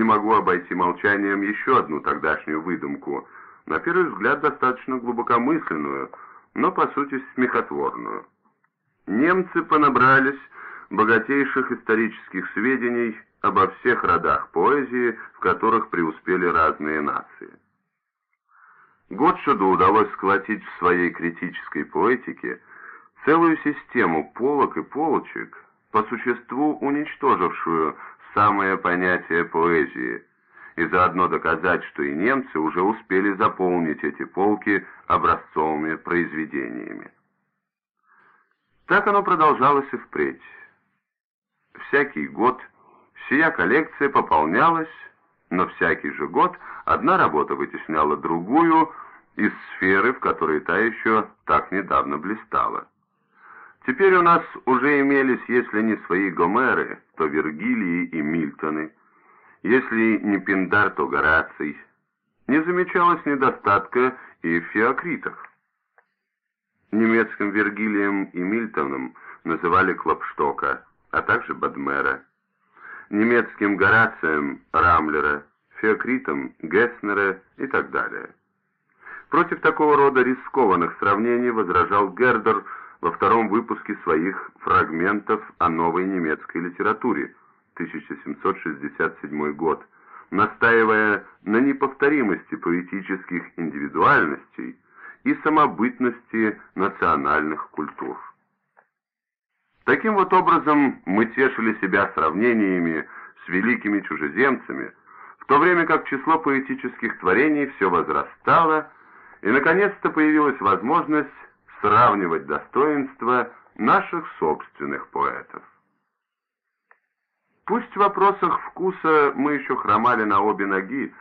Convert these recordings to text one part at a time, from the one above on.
не могу обойти молчанием еще одну тогдашнюю выдумку, на первый взгляд достаточно глубокомысленную, но по сути смехотворную. Немцы понабрались богатейших исторических сведений обо всех родах поэзии, в которых преуспели разные нации. Готшеду удалось схватить в своей критической поэтике целую систему полок и полочек, по существу уничтожившую самое понятие поэзии, и заодно доказать, что и немцы уже успели заполнить эти полки образцовыми произведениями. Так оно продолжалось и впредь. Всякий год сия коллекция пополнялась, но всякий же год одна работа вытесняла другую из сферы, в которой та еще так недавно блистала. Теперь у нас уже имелись, если не свои Гомеры, то Вергилии и Мильтоны, если не Пиндар, то Гораций. Не замечалось недостатка и в Феокритах. Немецким Вергилием и Мильтоном называли Клопштока, а также Бадмера. Немецким Горацием – Рамлера, Феокритом – Гесснера и так далее. Против такого рода рискованных сравнений возражал Гердер – во втором выпуске своих фрагментов о новой немецкой литературе, 1767 год, настаивая на неповторимости поэтических индивидуальностей и самобытности национальных культур. Таким вот образом мы тешили себя сравнениями с великими чужеземцами, в то время как число поэтических творений все возрастало, и наконец-то появилась возможность сравнивать достоинства наших собственных поэтов. Пусть в вопросах вкуса мы еще хромали на обе ноги,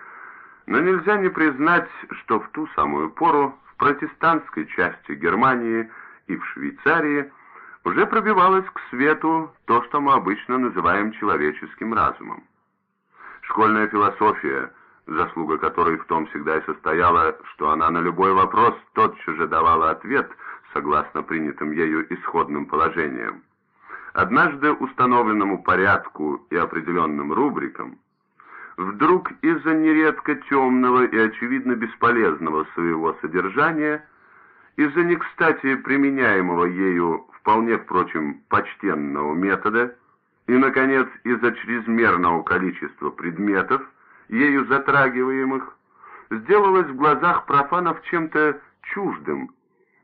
но нельзя не признать, что в ту самую пору в протестантской части Германии и в Швейцарии уже пробивалось к свету то, что мы обычно называем человеческим разумом. Школьная философия, заслуга которой в том всегда и состояла, что она на любой вопрос тотчас же давала ответ – согласно принятым ею исходным положениям. Однажды установленному порядку и определенным рубрикам, вдруг из-за нередко темного и очевидно бесполезного своего содержания, из-за не кстати применяемого ею вполне, впрочем, почтенного метода, и, наконец, из-за чрезмерного количества предметов, ею затрагиваемых, сделалось в глазах профанов чем-то чуждым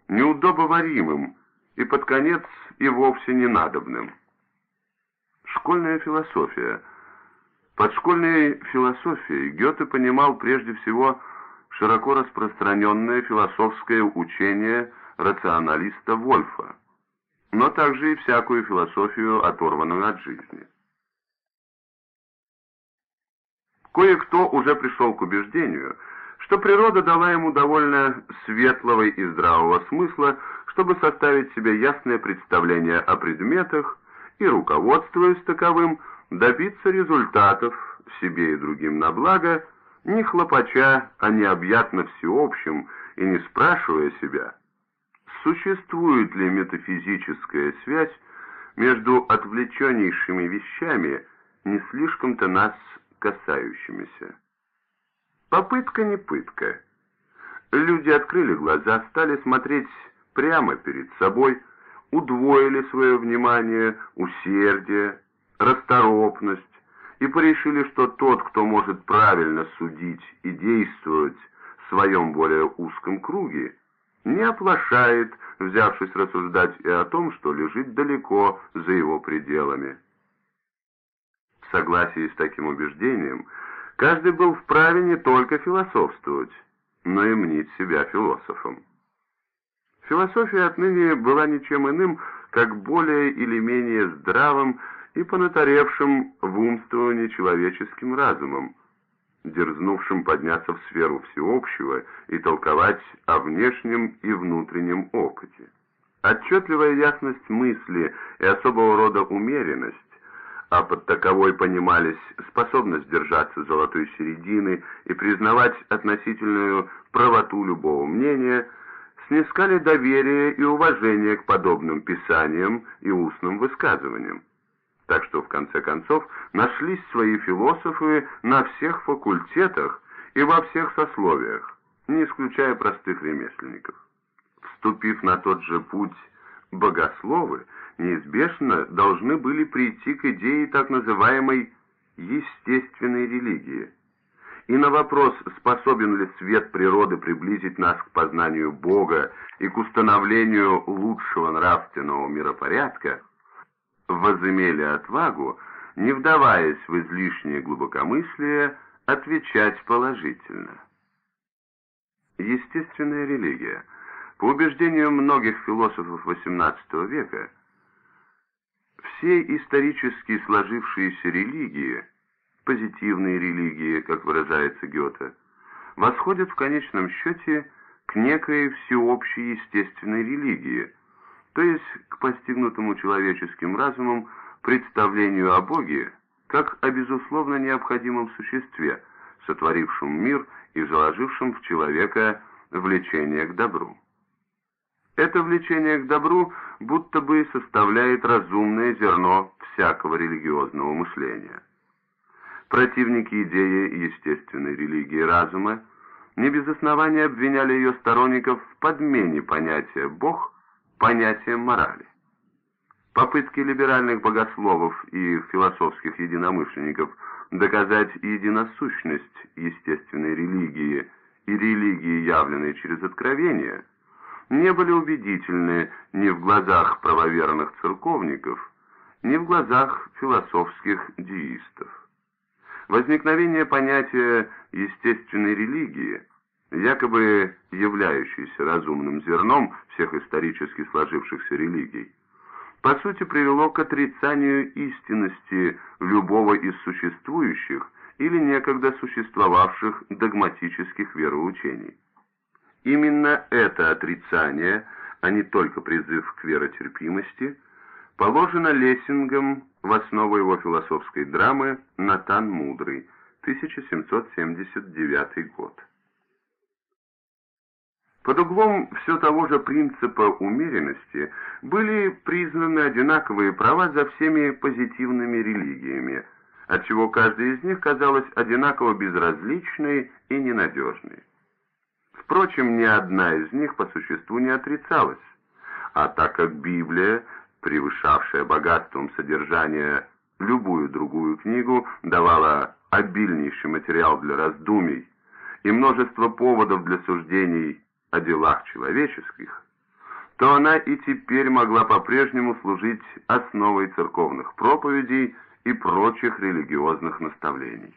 неудобоваримым и под конец и вовсе ненадобным. Школьная философия. Под школьной философией Гёте понимал прежде всего широко распространенное философское учение рационалиста Вольфа, но также и всякую философию, оторванную от жизни. Кое-кто уже пришел к убеждению – что природа дала ему довольно светлого и здравого смысла, чтобы составить себе ясное представление о предметах и, руководствуясь таковым, добиться результатов себе и другим на благо, не хлопача о необъятно всеобщем и не спрашивая себя, существует ли метафизическая связь между отвлеченнейшими вещами, не слишком-то нас касающимися. Попытка не пытка. Люди открыли глаза, стали смотреть прямо перед собой, удвоили свое внимание, усердие, расторопность и порешили, что тот, кто может правильно судить и действовать в своем более узком круге, не оплошает, взявшись рассуждать и о том, что лежит далеко за его пределами. В согласии с таким убеждением – Каждый был вправе не только философствовать, но и мнить себя философом. Философия отныне была ничем иным, как более или менее здравым и понатаревшим в умствовании человеческим разумом, дерзнувшим подняться в сферу всеобщего и толковать о внешнем и внутреннем опыте. Отчетливая ясность мысли и особого рода умеренность а под таковой понимались способность держаться золотой середины и признавать относительную правоту любого мнения, снискали доверие и уважение к подобным писаниям и устным высказываниям. Так что, в конце концов, нашлись свои философы на всех факультетах и во всех сословиях, не исключая простых ремесленников. Вступив на тот же путь, богословы неизбежно должны были прийти к идее так называемой естественной религии. И на вопрос, способен ли свет природы приблизить нас к познанию Бога и к установлению лучшего нравственного миропорядка, возымели отвагу, не вдаваясь в излишнее глубокомыслие, отвечать положительно. Естественная религия, по убеждению многих философов XVIII века, все исторически сложившиеся религии, позитивные религии, как выражается Гёте, восходят в конечном счете к некой всеобщей естественной религии, то есть к постигнутому человеческим разумом представлению о Боге как о безусловно необходимом существе, сотворившем мир и заложившем в человека влечение к добру. Это влечение к добру будто бы составляет разумное зерно всякого религиозного мышления. Противники идеи естественной религии разума не без основания обвиняли ее сторонников в подмене понятия «Бог» понятием морали. Попытки либеральных богословов и философских единомышленников доказать единосущность естественной религии и религии, явленной через откровение – не были убедительны ни в глазах правоверных церковников, ни в глазах философских деистов. Возникновение понятия естественной религии, якобы являющейся разумным зерном всех исторически сложившихся религий, по сути привело к отрицанию истинности любого из существующих или некогда существовавших догматических вероучений. Именно это отрицание, а не только призыв к веротерпимости, положено Лессингом в основу его философской драмы «Натан Мудрый», 1779 год. Под углом все того же принципа умеренности были признаны одинаковые права за всеми позитивными религиями, отчего каждая из них казалась одинаково безразличной и ненадежной. Впрочем, ни одна из них по существу не отрицалась, а так как Библия, превышавшая богатством содержания любую другую книгу, давала обильнейший материал для раздумий и множество поводов для суждений о делах человеческих, то она и теперь могла по-прежнему служить основой церковных проповедей и прочих религиозных наставлений.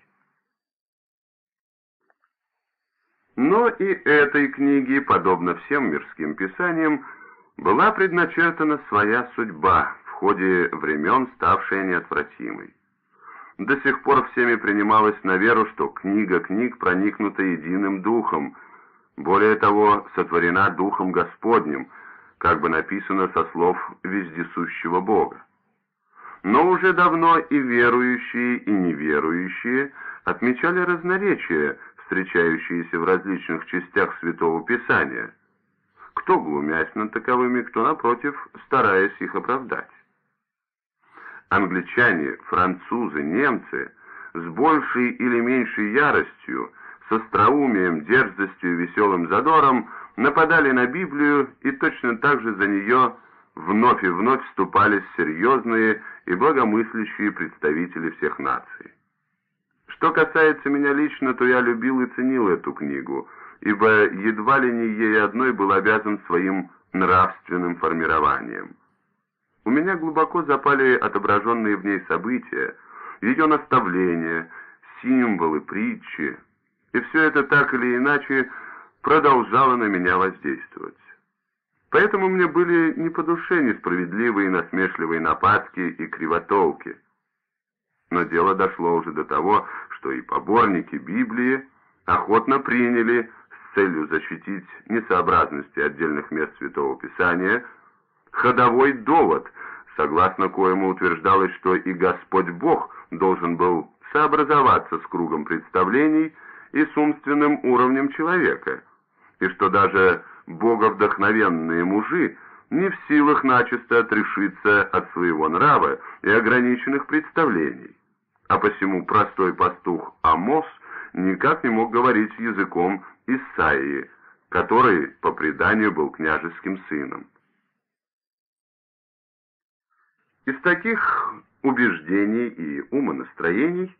Но и этой книге, подобно всем мирским писаниям, была предначертана своя судьба, в ходе времен ставшая неотвратимой. До сих пор всеми принималось на веру, что книга книг проникнута единым духом, более того, сотворена духом Господним, как бы написано со слов вездесущего Бога. Но уже давно и верующие, и неверующие отмечали разноречия, встречающиеся в различных частях Святого Писания, кто глумясь над таковыми, кто, напротив, стараясь их оправдать. Англичане, французы, немцы с большей или меньшей яростью, с остроумием, дерзостью и веселым задором нападали на Библию и точно так же за нее вновь и вновь вступались серьезные и благомыслящие представители всех наций. Что касается меня лично, то я любил и ценил эту книгу, ибо едва ли не ей одной был обязан своим нравственным формированием. У меня глубоко запали отображенные в ней события, ее наставления, символы, притчи, и все это так или иначе продолжало на меня воздействовать. Поэтому мне были не по душе несправедливые насмешливые нападки и кривотолки. Но дело дошло уже до того, что и поборники Библии охотно приняли с целью защитить несообразности отдельных мест Святого Писания ходовой довод, согласно коему утверждалось, что и Господь Бог должен был сообразоваться с кругом представлений и с умственным уровнем человека, и что даже боговдохновенные мужи не в силах начисто отрешиться от своего нрава и ограниченных представлений. А посему простой пастух Амос никак не мог говорить языком Исаии, который, по преданию, был княжеским сыном. Из таких убеждений и умонастроений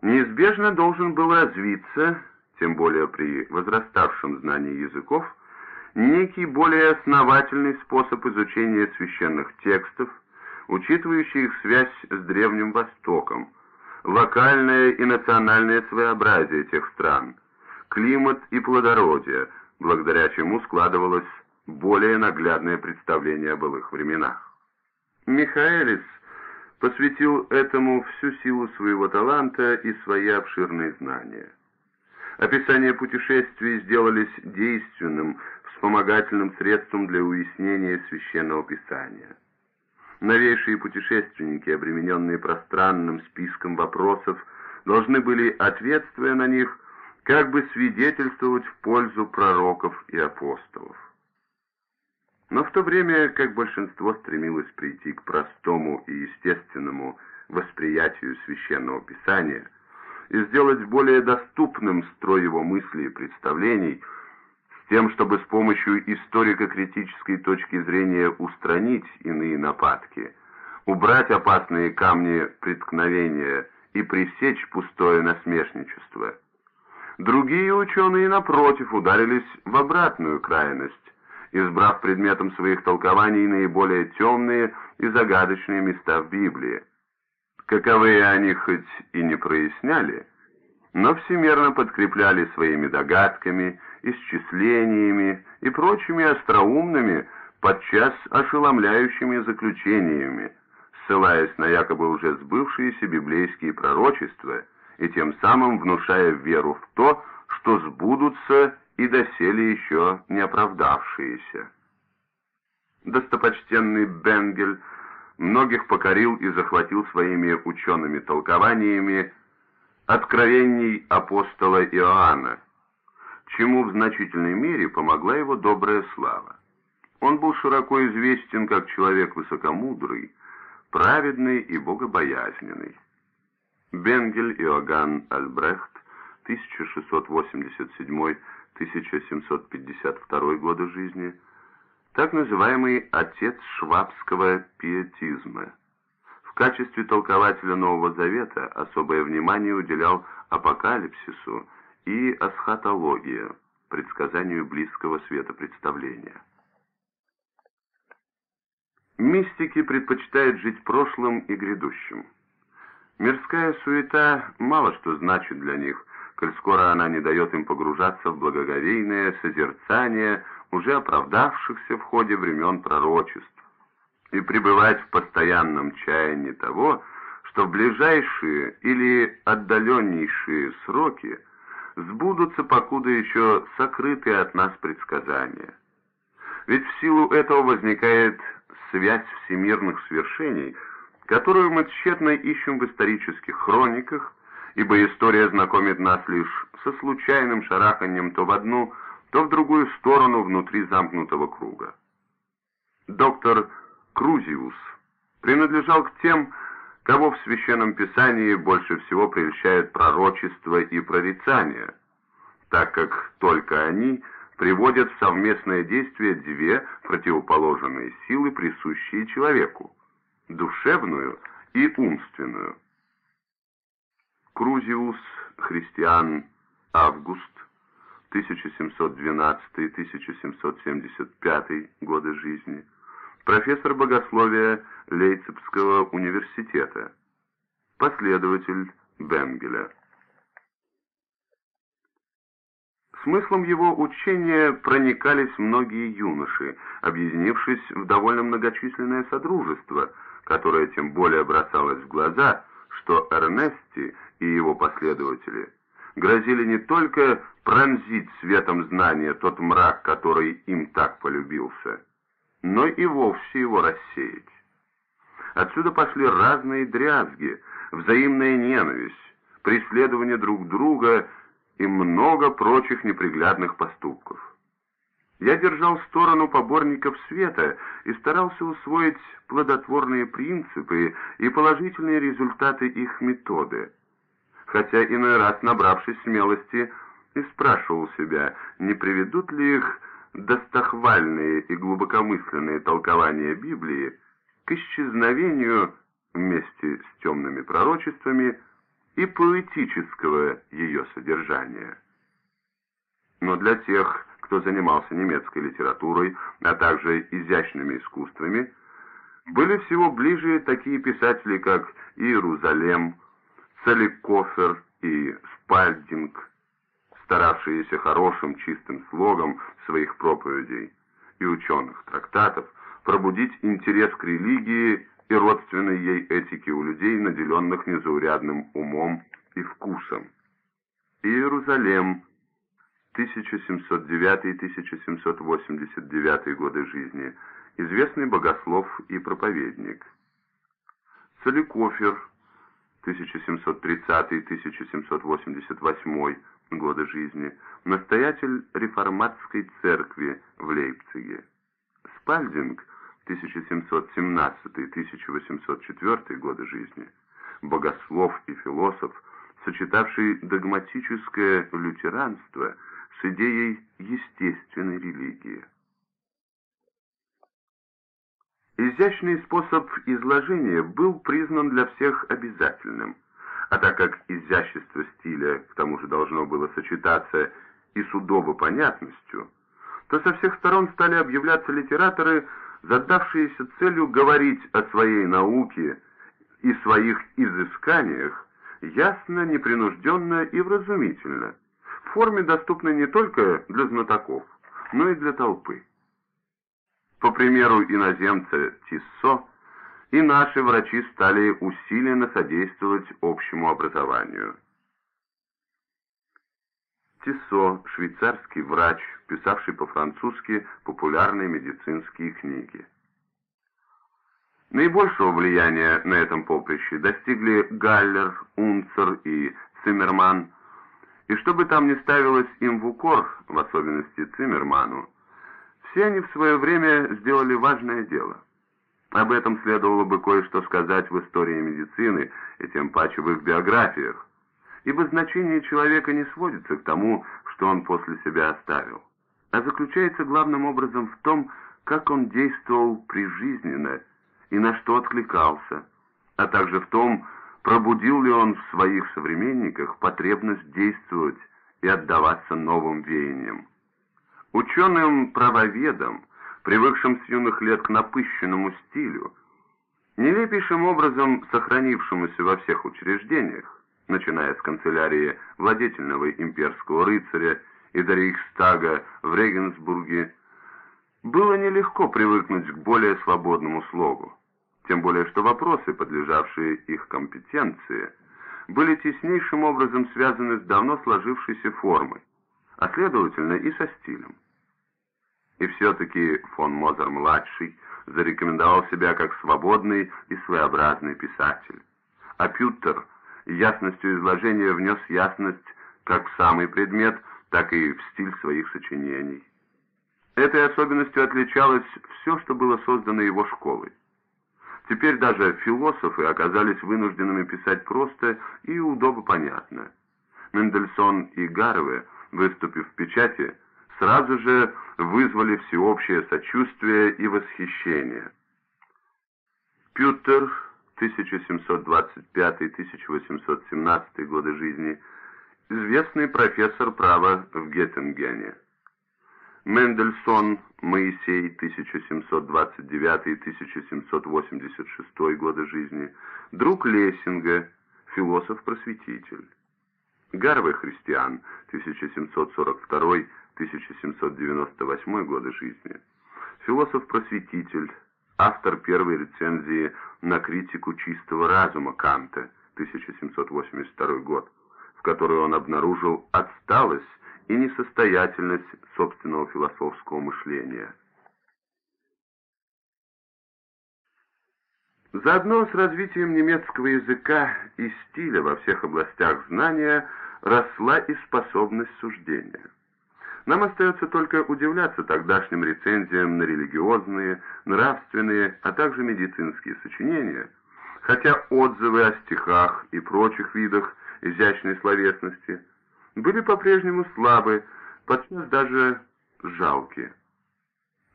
неизбежно должен был развиться, тем более при возраставшем знании языков, некий более основательный способ изучения священных текстов, учитывающий их связь с Древним Востоком, локальное и национальное своеобразие тех стран, климат и плодородие, благодаря чему складывалось более наглядное представление о былых временах. Михаэлис посвятил этому всю силу своего таланта и свои обширные знания. Описания путешествий сделались действенным, вспомогательным средством для уяснения священного писания. Новейшие путешественники, обремененные пространным списком вопросов, должны были, ответствуя на них, как бы свидетельствовать в пользу пророков и апостолов. Но в то время, как большинство стремилось прийти к простому и естественному восприятию священного писания и сделать более доступным строй его мыслей и представлений, тем, чтобы с помощью историко-критической точки зрения устранить иные нападки, убрать опасные камни преткновения и пресечь пустое насмешничество. Другие ученые, напротив, ударились в обратную крайность, избрав предметом своих толкований наиболее темные и загадочные места в Библии. Каковые они хоть и не проясняли, но всемерно подкрепляли своими догадками, исчислениями и прочими остроумными, подчас ошеломляющими заключениями, ссылаясь на якобы уже сбывшиеся библейские пророчества и тем самым внушая веру в то, что сбудутся и доселе еще не оправдавшиеся. Достопочтенный Бенгель многих покорил и захватил своими учеными толкованиями откровений апостола Иоанна, чему в значительной мере помогла его добрая слава. Он был широко известен как человек высокомудрый, праведный и богобоязненный. Бенгель Иоганн Альбрехт, 1687 1752 года жизни, так называемый «отец швабского пиетизма». В качестве толкователя Нового Завета особое внимание уделял апокалипсису и асхатологии, предсказанию близкого света представления. Мистики предпочитают жить прошлым и грядущим. Мирская суета мало что значит для них, коль скоро она не дает им погружаться в благоговейное созерцание уже оправдавшихся в ходе времен пророчеств и пребывать в постоянном чаянии того, что в ближайшие или отдаленнейшие сроки сбудутся покуда еще сокрытые от нас предсказания. Ведь в силу этого возникает связь всемирных свершений, которую мы тщетно ищем в исторических хрониках, ибо история знакомит нас лишь со случайным шараханием то в одну, то в другую сторону внутри замкнутого круга. Доктор Крузиус принадлежал к тем, кого в Священном Писании больше всего прельщают пророчество и прорицания, так как только они приводят в совместное действие две противоположные силы, присущие человеку – душевную и умственную. Крузиус Христиан Август 1712-1775 годы жизни, профессор богословия Лейцепского университета, последователь Бенгеля. Смыслом его учения проникались многие юноши, объединившись в довольно многочисленное содружество, которое тем более бросалось в глаза, что Эрнести и его последователи грозили не только пронзить светом знания тот мрак, который им так полюбился, но и вовсе его рассеять. Отсюда пошли разные дрязги, взаимная ненависть, преследование друг друга и много прочих неприглядных поступков. Я держал сторону поборников света и старался усвоить плодотворные принципы и положительные результаты их методы. Хотя иной раз, набравшись смелости, и спрашивал себя, не приведут ли их достохвальные и глубокомысленные толкования Библии к исчезновению вместе с темными пророчествами и поэтического ее содержания. Но для тех, кто занимался немецкой литературой, а также изящными искусствами, были всего ближе такие писатели, как Иерусалем, Целикофер и Спальдинг, старавшиеся хорошим чистым слогом своих проповедей и ученых трактатов пробудить интерес к религии и родственной ей этике у людей, наделенных незаурядным умом и вкусом. Иерусалем 1709-1789 годы жизни, известный богослов и проповедник. Соликофер, 1730-1788 годы жизни, настоятель реформатской церкви в Лейпциге. Спальдинг, 1717-1804 годы жизни, богослов и философ, сочетавший догматическое лютеранство – с идеей естественной религии. Изящный способ изложения был признан для всех обязательным, а так как изящество стиля к тому же должно было сочетаться и с удобопонятностью, то со всех сторон стали объявляться литераторы, задавшиеся целью говорить о своей науке и своих изысканиях ясно, непринужденно и вразумительно, в форме, доступной не только для знатоков, но и для толпы. По примеру иноземца Тиссо, и наши врачи стали усиленно содействовать общему образованию. Тиссо, швейцарский врач, писавший по-французски популярные медицинские книги. Наибольшего влияния на этом поприще достигли Галлер, Унцер и Циммерман – и что бы там ни ставилось им в укор, в особенности Циммерману, все они в свое время сделали важное дело. Об этом следовало бы кое-что сказать в истории медицины и тем паче в их биографиях, ибо значение человека не сводится к тому, что он после себя оставил, а заключается главным образом в том, как он действовал прижизненно и на что откликался, а также в том, пробудил ли он в своих современниках потребность действовать и отдаваться новым веяниям. Ученым-правоведам, привыкшим с юных лет к напыщенному стилю, нелепейшим образом сохранившемуся во всех учреждениях, начиная с канцелярии владетельного имперского рыцаря и до Рейхстага в Регенсбурге, было нелегко привыкнуть к более свободному слогу тем более что вопросы, подлежавшие их компетенции, были теснейшим образом связаны с давно сложившейся формой, а следовательно и со стилем. И все-таки фон Мозер-младший зарекомендовал себя как свободный и своеобразный писатель, а Пютер ясностью изложения внес ясность как в самый предмет, так и в стиль своих сочинений. Этой особенностью отличалось все, что было создано его школой. Теперь даже философы оказались вынужденными писать просто и удобопонятно. Мендельсон и Гарве, выступив в печати, сразу же вызвали всеобщее сочувствие и восхищение. Пютер, 1725-1817 годы жизни, известный профессор права в Геттингене. Мендельсон Моисей 1729-1786 годы жизни, друг Лессинга, философ-просветитель. Гарве Христиан 1742-1798 годы жизни, философ-просветитель, автор первой рецензии на критику чистого разума Канта 1782 год, в которой он обнаружил отсталость и несостоятельность собственного философского мышления. Заодно с развитием немецкого языка и стиля во всех областях знания росла и способность суждения. Нам остается только удивляться тогдашним рецензиям на религиозные, нравственные, а также медицинские сочинения, хотя отзывы о стихах и прочих видах изящной словесности были по-прежнему слабы, подчас даже жалки.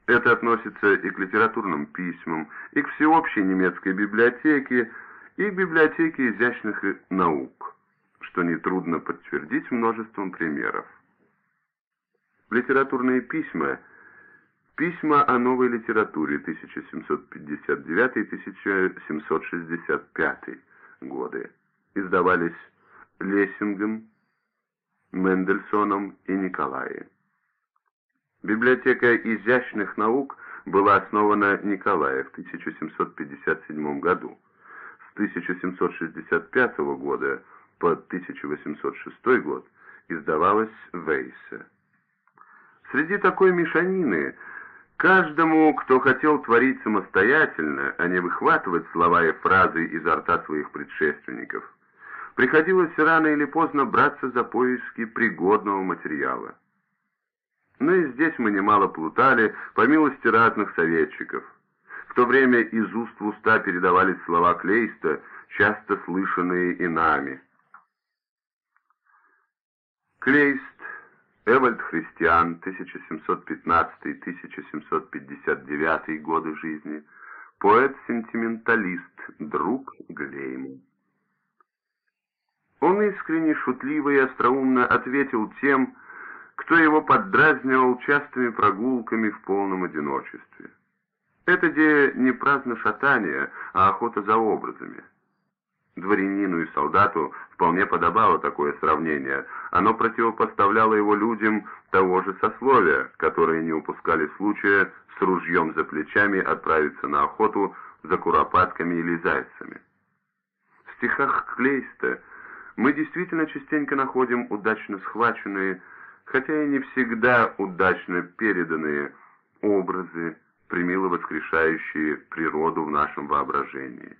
Это относится и к литературным письмам, и к всеобщей немецкой библиотеке, и к библиотеке изящных наук, что нетрудно подтвердить множеством примеров. Литературные письма Письма о новой литературе 1759-1765 годы издавались Лессингом, Мендельсоном и Николаем. Библиотека изящных наук была основана Николаем в 1757 году. С 1765 года по 1806 год издавалась Вейсе. Среди такой мешанины каждому, кто хотел творить самостоятельно, а не выхватывать слова и фразы изо рта своих предшественников, приходилось рано или поздно браться за поиски пригодного материала. Но и здесь мы немало плутали, по милости разных советчиков. В то время из уст в уста передавались слова Клейста, часто слышанные и нами. Клейст, Эвальд Христиан, 1715-1759 годы жизни, поэт-сентименталист, друг Глейма. Он искренне, шутливо и остроумно ответил тем, кто его поддразнивал частыми прогулками в полном одиночестве. Это где не праздно шатание, а охота за образами. Дворянину и солдату вполне подобало такое сравнение. Оно противопоставляло его людям того же сословия, которые не упускали случая с ружьем за плечами отправиться на охоту за куропатками или зайцами. В стихах Клейста мы действительно частенько находим удачно схваченные хотя и не всегда удачно переданные образы, примило воскрешающие природу в нашем воображении.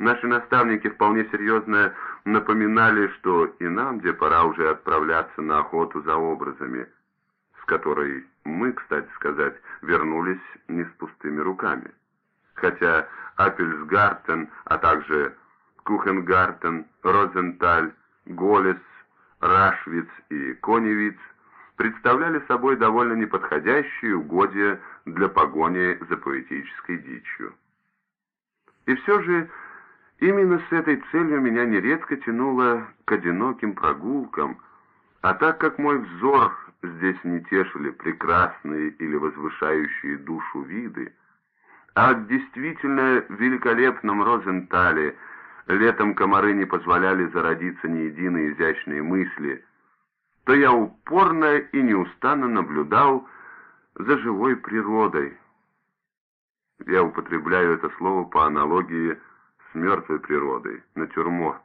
Наши наставники вполне серьезно напоминали, что и нам, где пора уже отправляться на охоту за образами, с которой мы, кстати сказать, вернулись не с пустыми руками. Хотя Апельсгартен, а также Кухенгартен, Розенталь, Голес Рашвиц и Коневиц представляли собой довольно неподходящие угодья для погони за поэтической дичью. И все же именно с этой целью меня нередко тянуло к одиноким прогулкам, а так как мой взор здесь не тешили прекрасные или возвышающие душу виды, а в действительно великолепном Розентале – летом комары не позволяли зародиться ни единой изящной мысли, то я упорно и неустанно наблюдал за живой природой. Я употребляю это слово по аналогии с мертвой природой, натюрморт.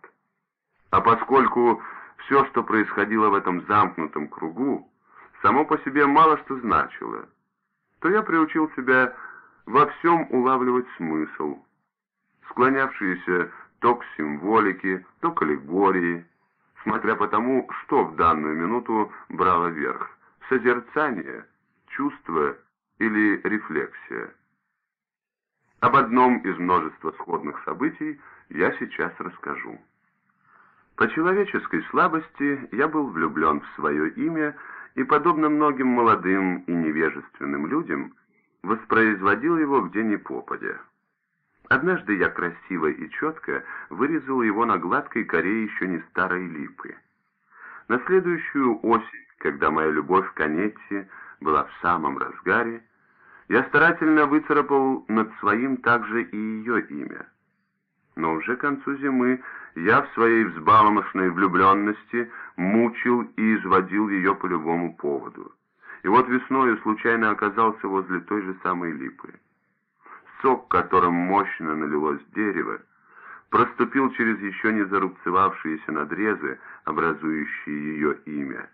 А поскольку все, что происходило в этом замкнутом кругу, само по себе мало что значило, то я приучил себя во всем улавливать смысл, склонявшиеся то к символике, то к аллегории, смотря по тому, что в данную минуту брало верх – созерцание, чувство или рефлексия. Об одном из множества сходных событий я сейчас расскажу. По человеческой слабости я был влюблен в свое имя и, подобно многим молодым и невежественным людям, воспроизводил его где ни попадя. Однажды я красиво и четко вырезал его на гладкой коре еще не старой липы. На следующую осень, когда моя любовь к Анетте была в самом разгаре, я старательно выцарапал над своим также и ее имя. Но уже к концу зимы я в своей взбаломошной влюбленности мучил и изводил ее по любому поводу. И вот весною случайно оказался возле той же самой липы сок, которым мощно налилось дерево, проступил через еще не зарубцевавшиеся надрезы, образующие ее имя,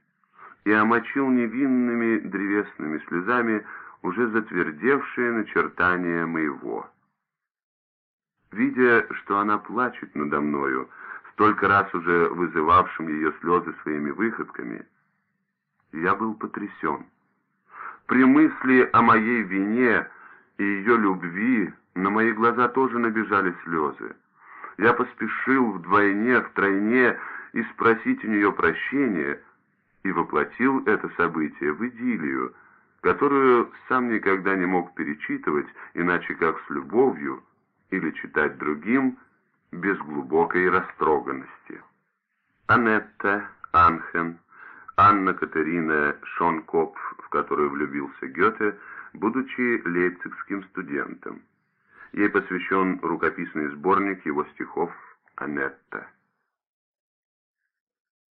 и омочил невинными древесными слезами уже затвердевшее начертание моего. Видя, что она плачет надо мною, столько раз уже вызывавшим ее слезы своими выходками, Я был потрясен. При мысли о моей вине и ее любви на мои глаза тоже набежали слезы. Я поспешил вдвойне, втройне и спросить у нее прощения, и воплотил это событие в идиллию, которую сам никогда не мог перечитывать, иначе как с любовью, или читать другим, без глубокой растроганности. Анетта, Анхен, Анна Катерина Шонкопф, в которую влюбился Гёте, будучи лейпцигским студентом. Ей посвящен рукописный сборник его стихов «Анетта».